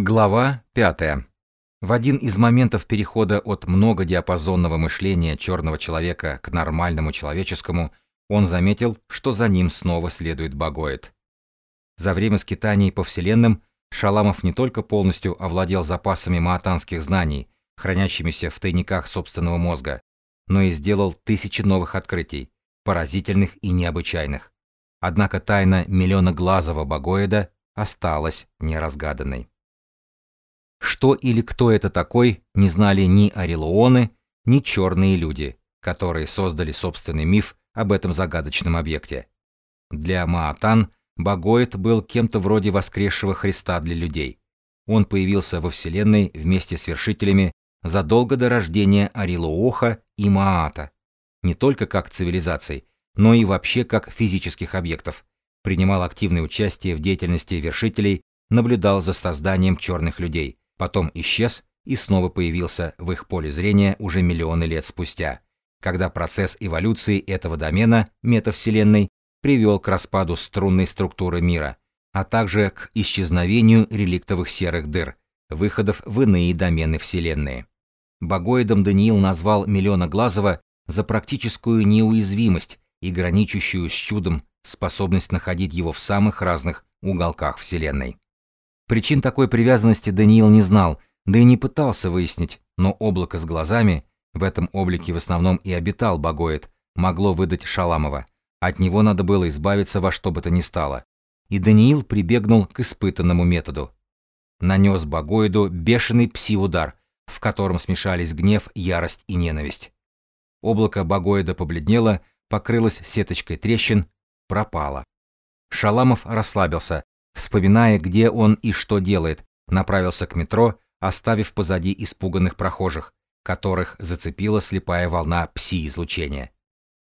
Глава 5. В один из моментов перехода от многодиапазонного мышления черного человека к нормальному человеческому он заметил, что за ним снова следует Багоид. За время скитаний по вселенным Шаламов не только полностью овладел запасами маатанских знаний, хранящимися в тайниках собственного мозга, но и сделал тысячи новых открытий, поразительных и необычайных. Однако тайна миллионоглазого Багоида осталась неразгаданной. Что или кто это такой, не знали ни орелуоны, ни черные люди, которые создали собственный миф об этом загадочном объекте. Для Маатан Багоид был кем-то вроде воскресшего Христа для людей. Он появился во Вселенной вместе с вершителями задолго до рождения Арилуоха и Маата, не только как цивилизаций, но и вообще как физических объектов, принимал активное участие в деятельности вершителей, наблюдал за созданием черных людей, потом исчез и снова появился в их поле зрения уже миллионы лет спустя, когда процесс эволюции этого домена метавселенной привел к распаду струнной структуры мира, а также к исчезновению реликтовых серых дыр, выходов в иные домены Вселенной. Богоидом Даниил назвал Миллионоглазого за практическую неуязвимость и граничащую с чудом способность находить его в самых разных уголках Вселенной. Причин такой привязанности Даниил не знал, да и не пытался выяснить, но облако с глазами, в этом облике в основном и обитал Богоид, могло выдать Шаламова. От него надо было избавиться во что бы то ни стало. И Даниил прибегнул к испытанному методу. Нанес Богоиду бешеный пси-удар, в котором смешались гнев, ярость и ненависть. Облако Богоида побледнело, покрылось сеточкой трещин, пропало. Шаламов расслабился, вспоминая, где он и что делает, направился к метро, оставив позади испуганных прохожих, которых зацепила слепая волна пси-излучения.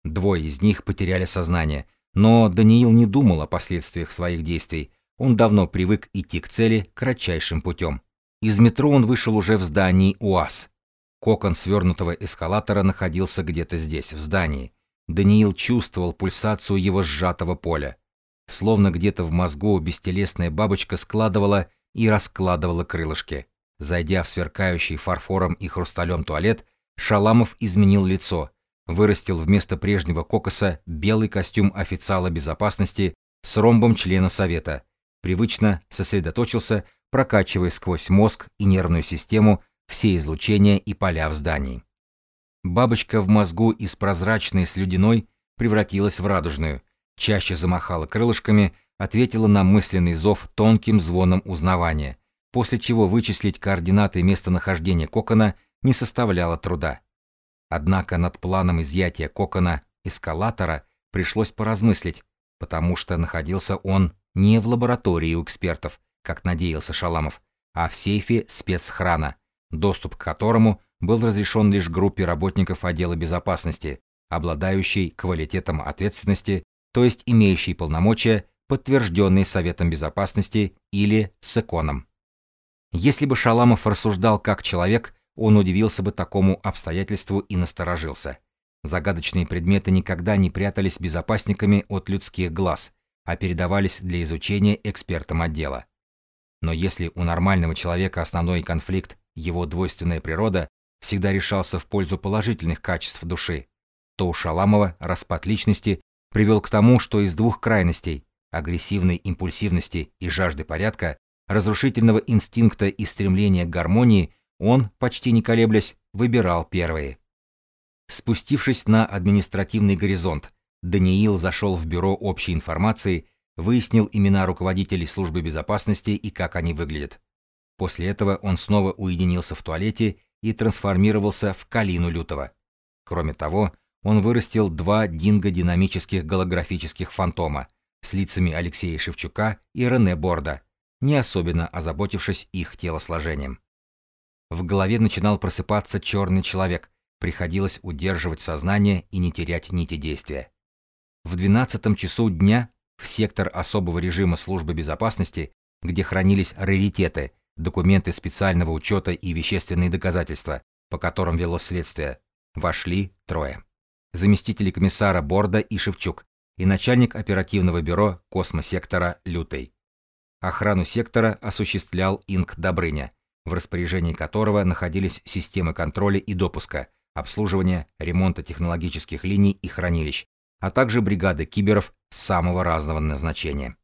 Двое из них потеряли сознание, но Даниил не думал о последствиях своих действий, он давно привык идти к цели кратчайшим путем. Из метро он вышел уже в здании УАЗ. Кокон свернутого эскалатора находился где-то здесь, в здании. Даниил чувствовал пульсацию его сжатого поля. Словно где-то в мозгу бестелесная бабочка складывала и раскладывала крылышки. Зайдя в сверкающий фарфором и хрусталем туалет, Шаламов изменил лицо, вырастил вместо прежнего кокоса белый костюм официала безопасности с ромбом члена совета, привычно сосредоточился, прокачивая сквозь мозг и нервную систему все излучения и поля в здании. Бабочка в мозгу из прозрачной слюдяной превратилась в радужную, чаще замахала крылышками, ответила на мысленный зов тонким звоном узнавания, после чего вычислить координаты местонахождения кокона не составляло труда. Однако над планом изъятия кокона эскалатора пришлось поразмыслить, потому что находился он не в лаборатории у экспертов, как надеялся Шаламов, а в сейфе спецхрана, доступ к которому был разрешен лишь группе работников отдела безопасности, обладающей квалитетом ответственности то есть имеющий полномочия, подтвержденные Советом Безопасности или СЭКОНом. Если бы Шаламов рассуждал как человек, он удивился бы такому обстоятельству и насторожился. Загадочные предметы никогда не прятались безопасниками от людских глаз, а передавались для изучения экспертам отдела. Но если у нормального человека основной конфликт, его двойственная природа, всегда решался в пользу положительных качеств души, то у Шаламова распад личности привел к тому, что из двух крайностей – агрессивной импульсивности и жажды порядка, разрушительного инстинкта и стремления к гармонии, он, почти не колеблясь, выбирал первые. Спустившись на административный горизонт, Даниил зашел в бюро общей информации, выяснил имена руководителей службы безопасности и как они выглядят. После этого он снова уединился в туалете и трансформировался в Калину Лютого. Кроме того, он вырастил два динго-динамических голографических фантома с лицами Алексея Шевчука и Рене Борда, не особенно озаботившись их телосложением. В голове начинал просыпаться черный человек, приходилось удерживать сознание и не терять нити действия. В двенадцатом часу дня в сектор особого режима службы безопасности, где хранились раритеты, документы специального учета и вещественные доказательства, по которым велось следствие, вошли трое заместители комиссара Борда и Шевчук и начальник оперативного бюро космосектора Лютый. Охрану сектора осуществлял Инк Добрыня, в распоряжении которого находились системы контроля и допуска, обслуживания, ремонта технологических линий и хранилищ, а также бригады киберов самого разного назначения.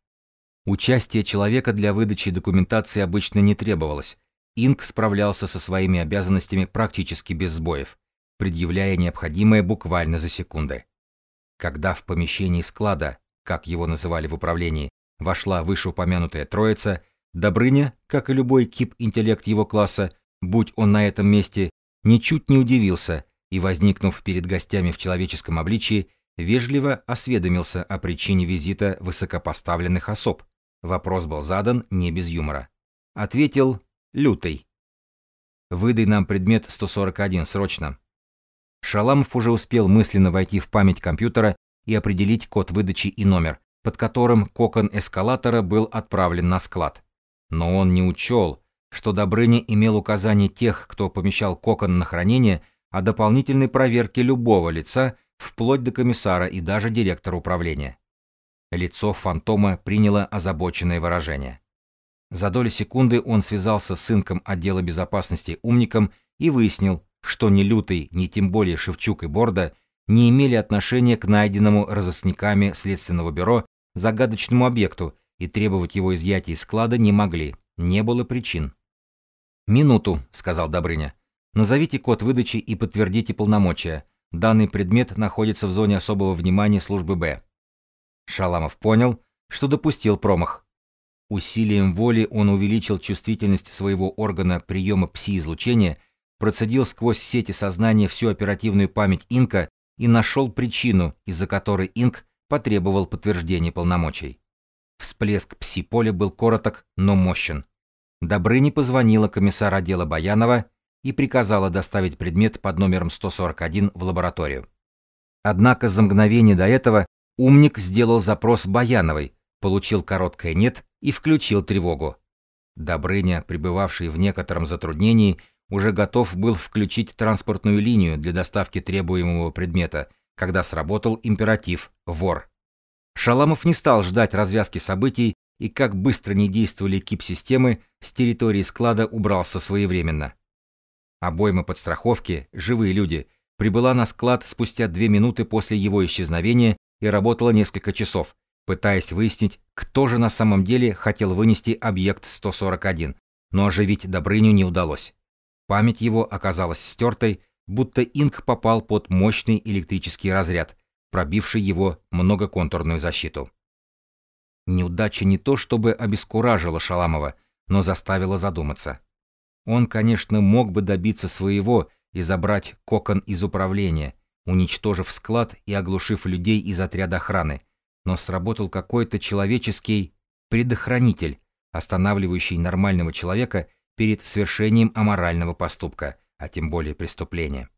Участие человека для выдачи документации обычно не требовалось. Инк справлялся со своими обязанностями практически без сбоев, предъявляя необходимое буквально за секунды. Когда в помещении склада, как его называли в управлении, вошла вышеупомянутая троица, Добрыня, как и любой кип-интеллект его класса, будь он на этом месте, ничуть не удивился и, возникнув перед гостями в человеческом обличии, вежливо осведомился о причине визита высокопоставленных особ. Вопрос был задан не без юмора. Ответил «Лютый». «Выдай нам предмет 141 срочно». Шаламов уже успел мысленно войти в память компьютера и определить код выдачи и номер, под которым кокон эскалатора был отправлен на склад. Но он не учел, что Добрыня имел указание тех, кто помещал кокон на хранение, о дополнительной проверке любого лица, вплоть до комиссара и даже директора управления. Лицо фантома приняло озабоченное выражение. За доли секунды он связался с инком отдела безопасности умником и выяснил, что ни Лютый, ни тем более Шевчук и Борда не имели отношения к найденному разыскниками Следственного бюро загадочному объекту и требовать его изъятия из склада не могли, не было причин. «Минуту», — сказал Добрыня. «Назовите код выдачи и подтвердите полномочия. Данный предмет находится в зоне особого внимания службы «Б». Шаламов понял, что допустил промах. Усилием воли он увеличил чувствительность своего органа приема пси-излучения, процедил сквозь сети сознания всю оперативную память Инка и нашел причину, из-за которой Инк потребовал подтверждения полномочий. Всплеск пси-поля был короток, но мощен. Добрыни позвонила комиссар отдела Баянова и приказала доставить предмет под номером 141 в лабораторию. Однако за мгновение до этого умник сделал запрос Баяновой, получил короткое «нет» и включил тревогу. Добрыня, пребывавший в некотором затруднении, уже готов был включить транспортную линию для доставки требуемого предмета, когда сработал императив «вор». Шаламов не стал ждать развязки событий и, как быстро не действовали КИП-системы, с территории склада убрался своевременно. Обойма подстраховки, живые люди, прибыла на склад спустя две минуты после его исчезновения и работала несколько часов, пытаясь выяснить, кто же на самом деле хотел вынести объект 141, но оживить Добрыню не удалось. Память его оказалась стертой, будто инк попал под мощный электрический разряд, пробивший его многоконтурную защиту. Неудача не то чтобы обескуражила Шаламова, но заставила задуматься. Он, конечно, мог бы добиться своего и забрать кокон из управления, уничтожив склад и оглушив людей из отряда охраны, но сработал какой-то человеческий предохранитель, останавливающий нормального человека перед совершением аморального поступка, а тем более преступления.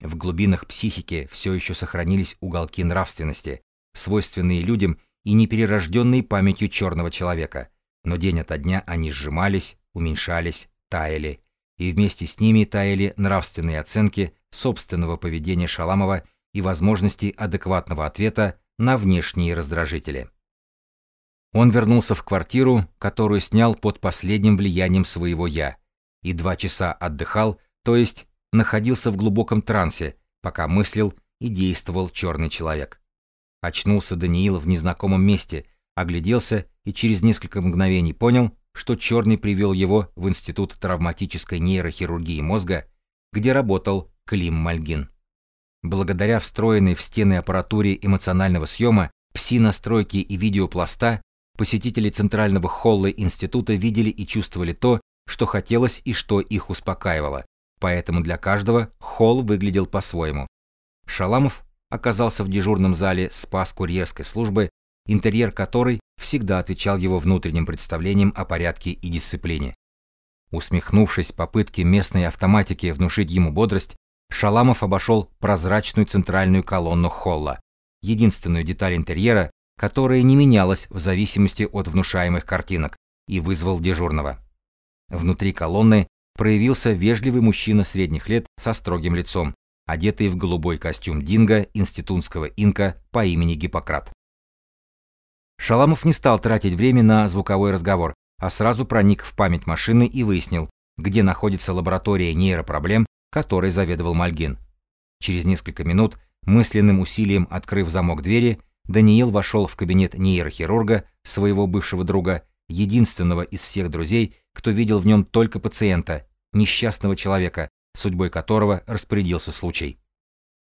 В глубинах психики все еще сохранились уголки нравственности, свойственные людям и неперерожденные памятью черного человека, но день ото дня они сжимались, уменьшались, таяли, и вместе с ними таяли нравственные оценки собственного поведения Шаламова и возможности адекватного ответа на внешние раздражители. Он вернулся в квартиру, которую снял под последним влиянием своего «я», и два часа отдыхал, то есть находился в глубоком трансе, пока мыслил и действовал черный человек. Очнулся Даниил в незнакомом месте, огляделся и через несколько мгновений понял, что черный привел его в Институт травматической нейрохирургии мозга, где работал Клим Мальгин. Благодаря встроенной в стены аппаратуре эмоционального съема, пси-настройки и видеопласта Посетители центрального холла института видели и чувствовали то, что хотелось и что их успокаивало, поэтому для каждого холл выглядел по-своему. Шаламов оказался в дежурном зале спас курьерской службы, интерьер которой всегда отвечал его внутренним представлениям о порядке и дисциплине. Усмехнувшись попытке местной автоматики внушить ему бодрость, Шаламов обошел прозрачную центральную колонну холла, единственную деталь интерьера, которая не менялась в зависимости от внушаемых картинок, и вызвал дежурного. Внутри колонны проявился вежливый мужчина средних лет со строгим лицом, одетый в голубой костюм Динго институтского инка по имени Гиппократ. Шаламов не стал тратить время на звуковой разговор, а сразу проник в память машины и выяснил, где находится лаборатория нейропроблем, которой заведовал Мальгин. Через несколько минут, мысленным усилием открыв замок двери, Даниил вошел в кабинет нейрохирурга, своего бывшего друга, единственного из всех друзей, кто видел в нем только пациента, несчастного человека, судьбой которого распорядился случай.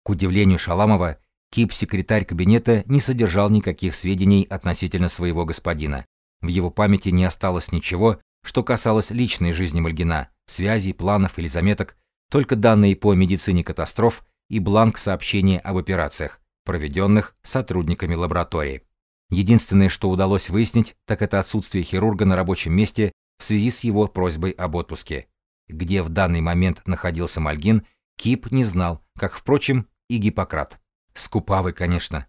К удивлению Шаламова, кип-секретарь кабинета не содержал никаких сведений относительно своего господина. В его памяти не осталось ничего, что касалось личной жизни Мальгина, связей, планов или заметок, только данные по медицине катастроф и бланк сообщения об операциях, проведенных сотрудниками лаборатории. Единственное, что удалось выяснить, так это отсутствие хирурга на рабочем месте в связи с его просьбой об отпуске. Где в данный момент находился Мальгин, Кип не знал, как, впрочем, и Гиппократ. Скупавый, конечно.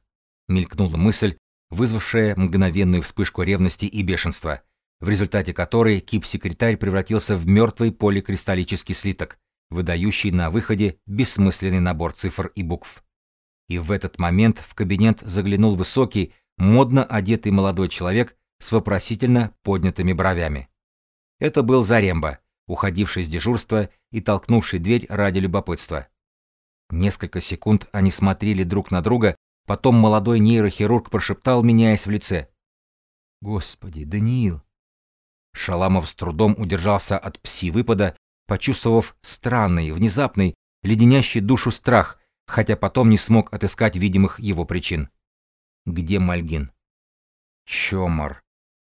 Мелькнула мысль, вызвавшая мгновенную вспышку ревности и бешенства, в результате которой Кип-секретарь превратился в мертвый поликристаллический слиток, выдающий на выходе бессмысленный набор цифр и букв. И в этот момент в кабинет заглянул высокий, модно одетый молодой человек с вопросительно поднятыми бровями. Это был Заремба, уходивший с дежурства и толкнувший дверь ради любопытства. Несколько секунд они смотрели друг на друга, потом молодой нейрохирург прошептал, меняясь в лице. «Господи, Даниил!» Шаламов с трудом удержался от пси-выпада, почувствовав странный, внезапный, леденящий душу страх, хотя потом не смог отыскать видимых его причин. Где Мальгин? Чомор,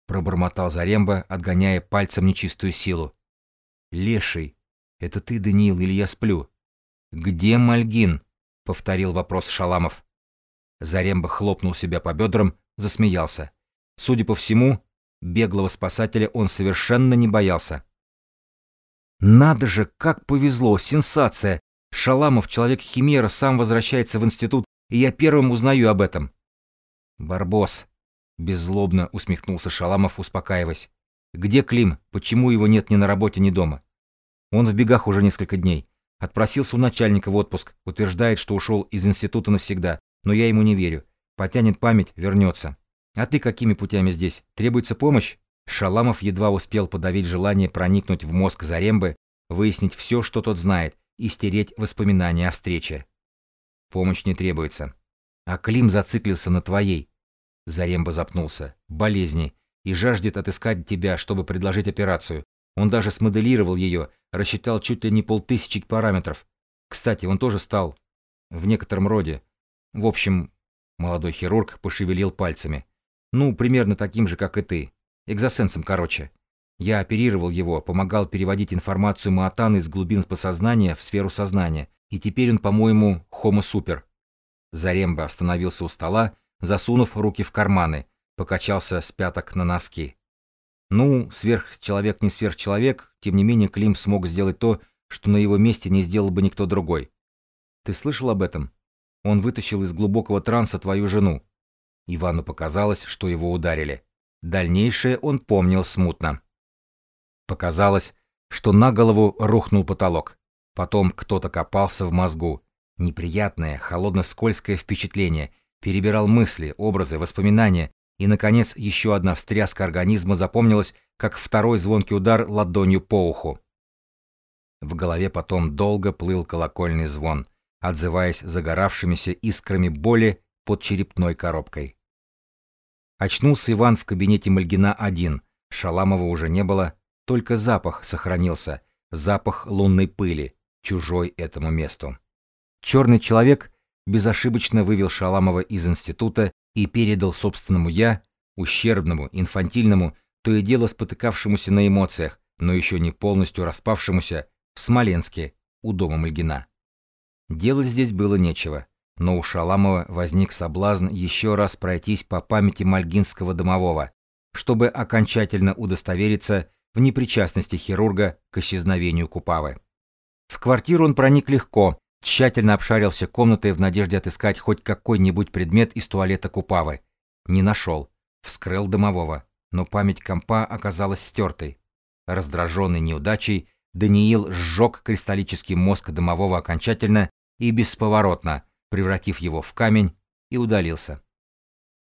пробормотал Заремба, отгоняя пальцем нечистую силу. Леший, это ты, Даниил, или я сплю? Где Мальгин? повторил вопрос Шаламов. Заремба хлопнул себя по бедрам, засмеялся. Судя по всему, беглого спасателя он совершенно не боялся. Надо же, как повезло, сенсация! Шаламов, человек-химера, сам возвращается в институт, и я первым узнаю об этом. Барбос, беззлобно усмехнулся Шаламов, успокаиваясь. Где Клим? Почему его нет ни на работе, ни дома? Он в бегах уже несколько дней. Отпросился у начальника в отпуск, утверждает, что ушел из института навсегда, но я ему не верю. Потянет память, вернется. А ты какими путями здесь? Требуется помощь? Шаламов едва успел подавить желание проникнуть в мозг Зарембы, выяснить все, что тот знает, и стереть воспоминания о встрече. Помощь не требуется. А Клим зациклился на твоей. Заремба запнулся. Болезни. И жаждет отыскать тебя, чтобы предложить операцию. Он даже смоделировал ее, рассчитал чуть ли не полтысячи параметров. Кстати, он тоже стал в некотором роде. В общем, молодой хирург пошевелил пальцами. Ну, примерно таким же, как и ты. Экзосенсом, короче. Я оперировал его, помогал переводить информацию Маатана из глубин подсознания в сферу сознания, и теперь он, по-моему, хомо-супер. Заремба остановился у стола, засунув руки в карманы, покачался с пяток на носки. Ну, сверхчеловек не сверхчеловек, тем не менее Клим смог сделать то, что на его месте не сделал бы никто другой. Ты слышал об этом? Он вытащил из глубокого транса твою жену. Ивану показалось, что его ударили. Дальнейшее он помнил смутно. Показалось, что на голову рухнул потолок. Потом кто-то копался в мозгу. Неприятное, холодно-скользкое впечатление, перебирал мысли, образы, воспоминания, и, наконец, еще одна встряска организма запомнилась, как второй звонкий удар ладонью по уху. В голове потом долго плыл колокольный звон, отзываясь загоравшимися искрами боли под черепной коробкой. Очнулся Иван в кабинете Мальгина один. Шаламова уже не было, только запах сохранился, запах лунной пыли, чужой этому месту. Черный человек безошибочно вывел Шаламова из института и передал собственному «я», ущербному, инфантильному, то и дело спотыкавшемуся на эмоциях, но еще не полностью распавшемуся, в Смоленске, у дома Мальгина. Делать здесь было нечего но у Шаламова возник соблазн еще раз пройтись по памяти мальгинского домового, чтобы окончательно удостовериться в непричастности хирурга к исчезновению Купавы. В квартиру он проник легко, тщательно обшарил все комнаты в надежде отыскать хоть какой-нибудь предмет из туалета Купавы. Не нашел. Вскрыл домового, но память компа оказалась стертой. Раздраженный неудачей, Даниил сжег кристаллический мозг домового окончательно и бесповоротно, превратив его в камень, и удалился.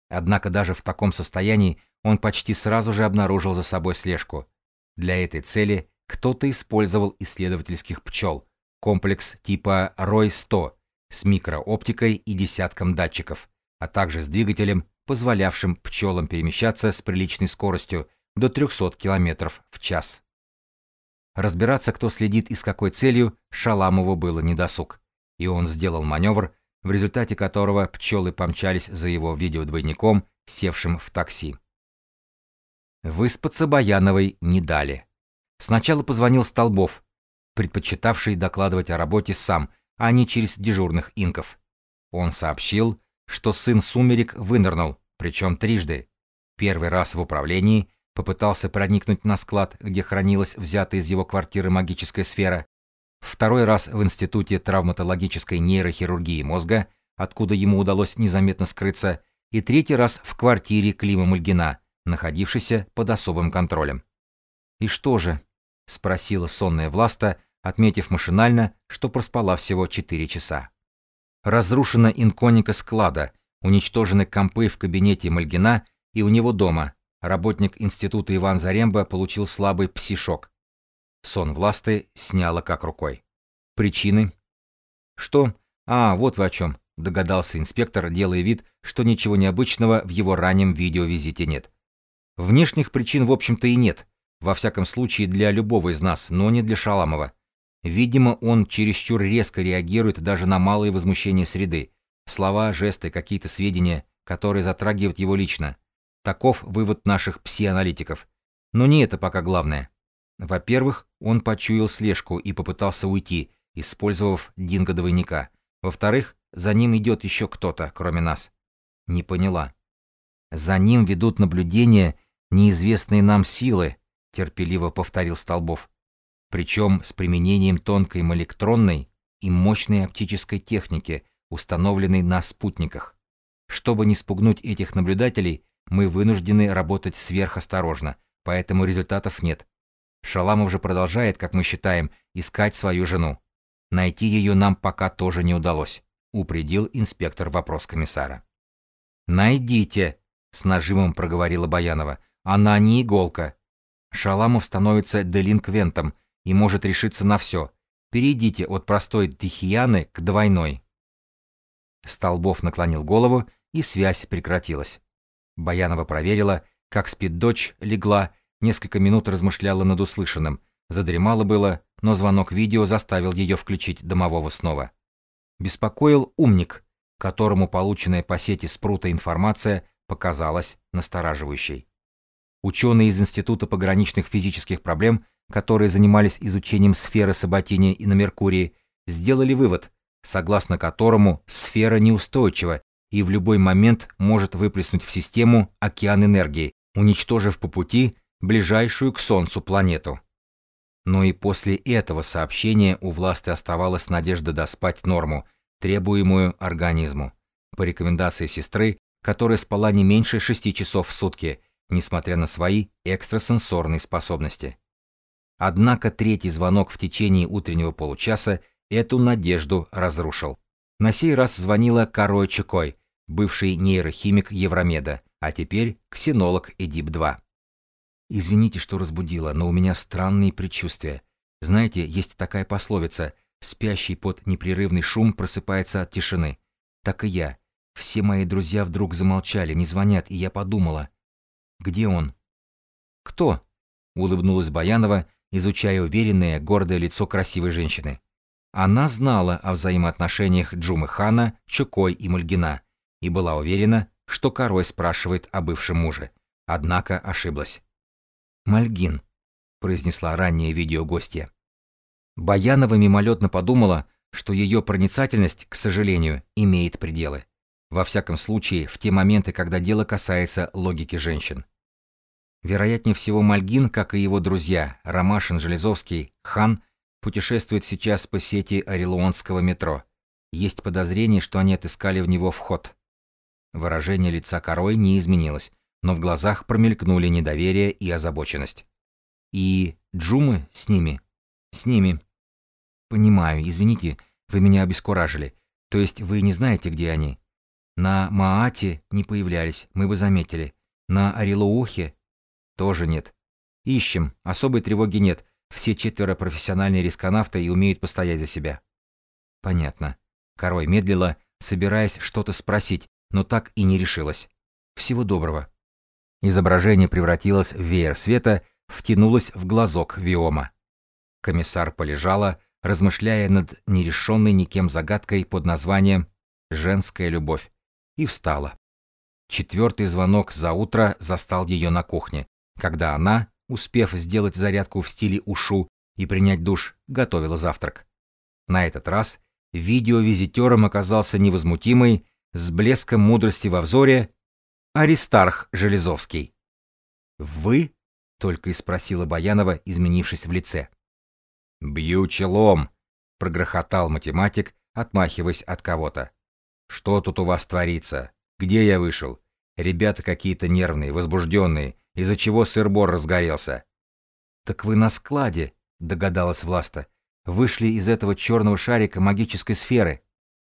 Однако даже в таком состоянии он почти сразу же обнаружил за собой слежку. Для этой цели кто-то использовал исследовательских пчел, комплекс типа ROY-100 с микрооптикой и десятком датчиков, а также с двигателем, позволявшим пчелам перемещаться с приличной скоростью до 300 км в час. Разбираться, кто следит и с какой целью, Шаламову было недосуг, и он сделал маневр, в результате которого пчелы помчались за его видеодвойником, севшим в такси. Выспаться Баяновой не дали. Сначала позвонил Столбов, предпочитавший докладывать о работе сам, а не через дежурных инков. Он сообщил, что сын Сумерек вынырнул, причем трижды. Первый раз в управлении попытался проникнуть на склад, где хранилась взятая из его квартиры магическая сфера. Второй раз в Институте травматологической нейрохирургии мозга, откуда ему удалось незаметно скрыться, и третий раз в квартире Клима Мульгина, находившейся под особым контролем. «И что же?» — спросила сонная Власта, отметив машинально, что проспала всего четыре часа. Разрушена инконика склада, уничтожены компы в кабинете Мальгина и у него дома. Работник института Иван Заремба получил слабый псишок. Сон Власты сняло как рукой. Причины? Что? А, вот вы о чем, догадался инспектор, делая вид, что ничего необычного в его раннем видеовизите нет. Внешних причин, в общем-то, и нет. Во всяком случае, для любого из нас, но не для Шаламова. Видимо, он чересчур резко реагирует даже на малые возмущения среды. Слова, жесты, какие-то сведения, которые затрагивают его лично. Таков вывод наших псианалитиков. Но не это пока главное. Во-первых, он почуял слежку и попытался уйти, использовав динго-двойника. Во-вторых, за ним идет еще кто-то, кроме нас. Не поняла. За ним ведут наблюдения неизвестные нам силы, терпеливо повторил Столбов причем с применением тонкой молектронной и мощной оптической техники, установленной на спутниках. Чтобы не спугнуть этих наблюдателей, мы вынуждены работать сверхосторожно, поэтому результатов нет. Шаламов же продолжает, как мы считаем, искать свою жену. Найти ее нам пока тоже не удалось, упредил инспектор вопрос комиссара. «Найдите!» — с нажимом проговорила Баянова. «Она не иголка!» Шаламов становится делинквентом, и может решиться на все. Перейдите от простой тихияны к двойной. Столбов наклонил голову, и связь прекратилась. Баянова проверила, как спит дочь, легла, несколько минут размышляла над услышанным, задремала было, но звонок видео заставил ее включить домового снова. Беспокоил умник, которому полученная по сети спрута информация показалась настораживающей. Ученые из Института пограничных физических проблем которые занимались изучением сферы Саботини и на Меркурии, сделали вывод, согласно которому сфера неустойчива и в любой момент может выплеснуть в систему океан энергии, уничтожив по пути ближайшую к Солнцу планету. Но и после этого сообщения у власти оставалась надежда доспать норму, требуемую организму. По рекомендации сестры, которая спала не меньше шести часов в сутки, несмотря на свои экстрасенсорные способности. Однако третий звонок в течение утреннего получаса эту надежду разрушил. На сей раз звонила Карой Чекой, бывший нейрохимик Евромеда, а теперь ксенолог Эдип-2. «Извините, что разбудила, но у меня странные предчувствия. Знаете, есть такая пословица «спящий под непрерывный шум просыпается от тишины». Так и я. Все мои друзья вдруг замолчали, не звонят, и я подумала. «Где он?» «Кто?» — улыбнулась Баянова, изучая уверенное, гордое лицо красивой женщины. Она знала о взаимоотношениях Джумы Хана, Чукой и Мульгина и была уверена, что Корой спрашивает о бывшем муже. Однако ошиблась. «Мальгин», — произнесла ранее видеогостья. Баянова мимолетно подумала, что ее проницательность, к сожалению, имеет пределы. Во всяком случае, в те моменты, когда дело касается логики женщин. Вероятнее всего, Мальгин, как и его друзья Ромашин, Железовский, Хан, путешествует сейчас по сети Орелуонского метро. Есть подозрение, что они отыскали в него вход. Выражение лица Корой не изменилось, но в глазах промелькнули недоверие и озабоченность. И Джумы с ними? С ними. Понимаю, извините, вы меня обескуражили. То есть вы не знаете, где они? На Маате не появлялись, мы бы заметили. На Орелоухе тоже нет. Ищем, особой тревоги нет. Все четверо профессиональные рисконавты и умеют постоять за себя. Понятно. Корой медлила, собираясь что-то спросить, но так и не решилась. Всего доброго. Изображение превратилось в веер света, втянулось в глазок Виома. Комиссар полежала, размышляя над нерешенной никем загадкой под названием «Женская любовь», и встала. Четвертый звонок за утро застал ее на кухне, когда она, успев сделать зарядку в стиле ушу и принять душ, готовила завтрак. На этот раз видеовизитером оказался невозмутимый, с блеском мудрости во взоре, Аристарх Железовский. «Вы?» — только и спросила Баянова, изменившись в лице. «Бью челом», — прогрохотал математик, отмахиваясь от кого-то. «Что тут у вас творится? Где я вышел? Ребята какие-то нервные, возбужденные, из-за чего сыр-бор разгорелся». «Так вы на складе», — догадалась Власта. «Вышли из этого черного шарика магической сферы».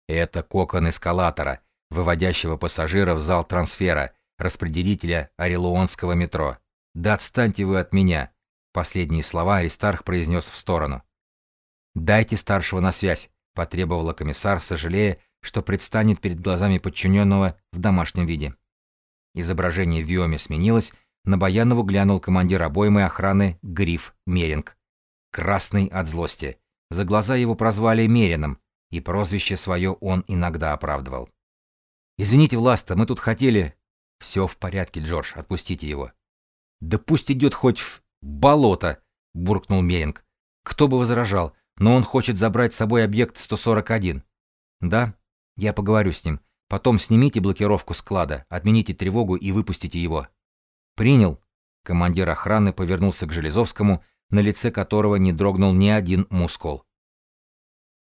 «Это кокон эскалатора», выводящего пассажира в зал трансфера, распределителя Орелуонского метро. «Да отстаньте вы от меня!» Последние слова Аристарх произнес в сторону. «Дайте старшего на связь», — потребовала комиссар, сожалея, что предстанет перед глазами подчиненного в домашнем виде. Изображение в Виоме сменилось, на Баянову глянул командир обоймой охраны Гриф Меринг. Красный от злости. За глаза его прозвали Мерином, и прозвище свое он иногда оправдывал. «Извините, Власта, мы тут хотели...» «Все в порядке, Джордж, отпустите его». «Да пусть идет хоть в болото!» — буркнул Меринг. «Кто бы возражал, но он хочет забрать с собой объект 141». «Да, я поговорю с ним. Потом снимите блокировку склада, отмените тревогу и выпустите его». «Принял». Командир охраны повернулся к Железовскому, на лице которого не дрогнул ни один мускул.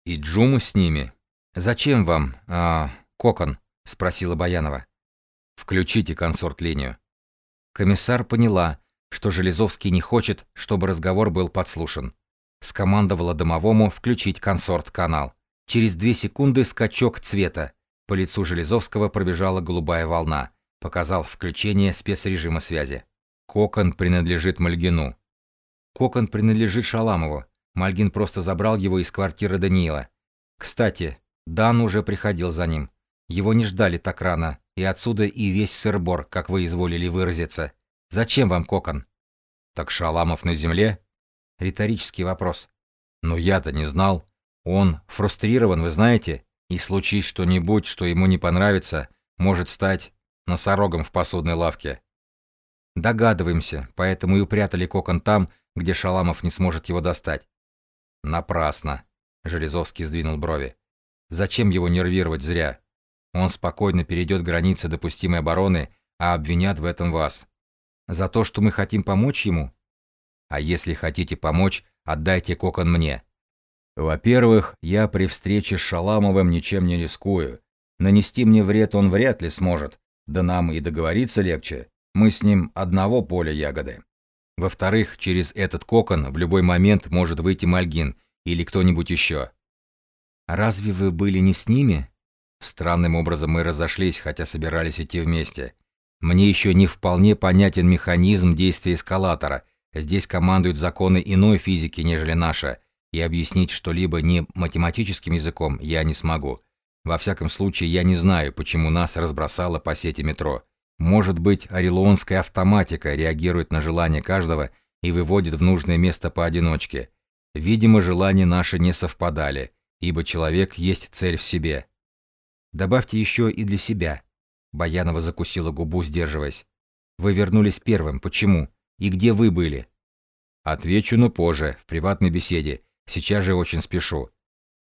«И Джума с ними? Зачем вам, а, кокон?» — спросила Баянова. «Включите консорт-линию». Комиссар поняла, что Железовский не хочет, чтобы разговор был подслушан. Скомандовала домовому включить консорт-канал. Через две секунды скачок цвета. По лицу Железовского пробежала голубая волна. Показал включение спецрежима связи. Кокон принадлежит Мальгину. Кокон принадлежит Шаламову. Мальгин просто забрал его из квартиры Даниила. Кстати, Дан уже приходил за ним. Его не ждали так рано, и отсюда и весь сырбор, как вы изволили выразиться. Зачем вам кокон? Так Шаламов на земле? Риторический вопрос. Но я-то не знал. Он фрустрирован, вы знаете, и случись что-нибудь, что ему не понравится, может стать носорогом в посудной лавке. Догадываемся, поэтому и упрятали кокон там, где Шаламов не сможет его достать. Напрасно. Железовский сдвинул брови. Зачем его нервировать зря? Он спокойно перейдет границы допустимой обороны, а обвинят в этом вас. За то, что мы хотим помочь ему? А если хотите помочь, отдайте кокон мне. Во-первых, я при встрече с Шаламовым ничем не рискую. Нанести мне вред он вряд ли сможет. Да нам и договориться легче. Мы с ним одного поля ягоды. Во-вторых, через этот кокон в любой момент может выйти Мальгин или кто-нибудь еще. Разве вы были не с ними? Странным образом мы разошлись, хотя собирались идти вместе. Мне еще не вполне понятен механизм действия эскалатора. Здесь командуют законы иной физики, нежели наша, и объяснить что-либо не математическим языком я не смогу. Во всяком случае, я не знаю, почему нас разбросало по сети метро. Может быть, орелонская автоматика реагирует на желание каждого и выводит в нужное место поодиночке. Видимо, желания наши не совпадали, ибо человек есть цель в себе. Добавьте еще и для себя. Баянова закусила губу, сдерживаясь. Вы вернулись первым. Почему? И где вы были? Отвечу, но позже, в приватной беседе. Сейчас же очень спешу.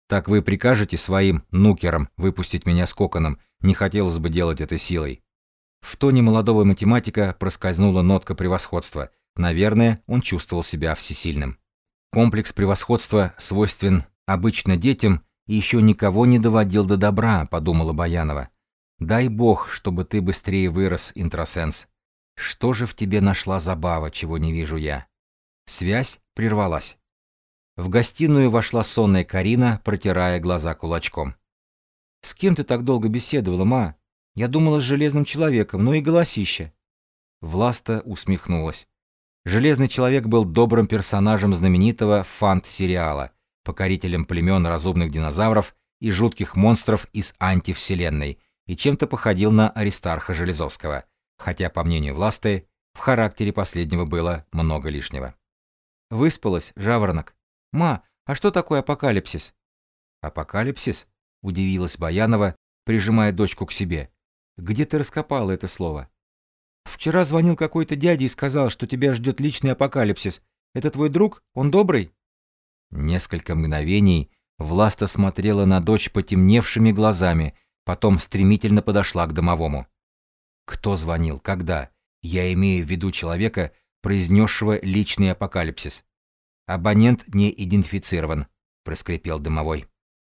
Так вы прикажете своим нукерам выпустить меня с коконом? Не хотелось бы делать это силой. В тоне молодого математика проскользнула нотка превосходства. Наверное, он чувствовал себя всесильным. Комплекс превосходства свойствен обычно детям и еще никого не доводил до добра, подумала Баянова. Дай бог, чтобы ты быстрее вырос, интросенс. Что же в тебе нашла забава, чего не вижу я? Связь прервалась. В гостиную вошла сонная Карина, протирая глаза кулачком. «С кем ты так долго беседовала, ма?» Я думала с железным человеком, ну и голосище. Власта усмехнулась. Железный человек был добрым персонажем знаменитого фант-сериала, покорителем племен разумных динозавров и жутких монстров из антивселенной, и чем-то походил на Аристарха Железовского, хотя, по мнению Власты, в характере последнего было много лишнего. Выспалась, жаворонок. «Ма, а что такое апокалипсис?» «Апокалипсис?» — удивилась Баянова, прижимая дочку к себе. «Где ты раскопала это слово?» «Вчера звонил какой-то дядя и сказал, что тебя ждет личный апокалипсис. Это твой друг? Он добрый?» Несколько мгновений Власта смотрела на дочь потемневшими глазами, потом стремительно подошла к домовому. «Кто звонил? Когда? Я имею в виду человека, произнесшего личный апокалипсис. Абонент не идентифицирован, проскрипел дымовой.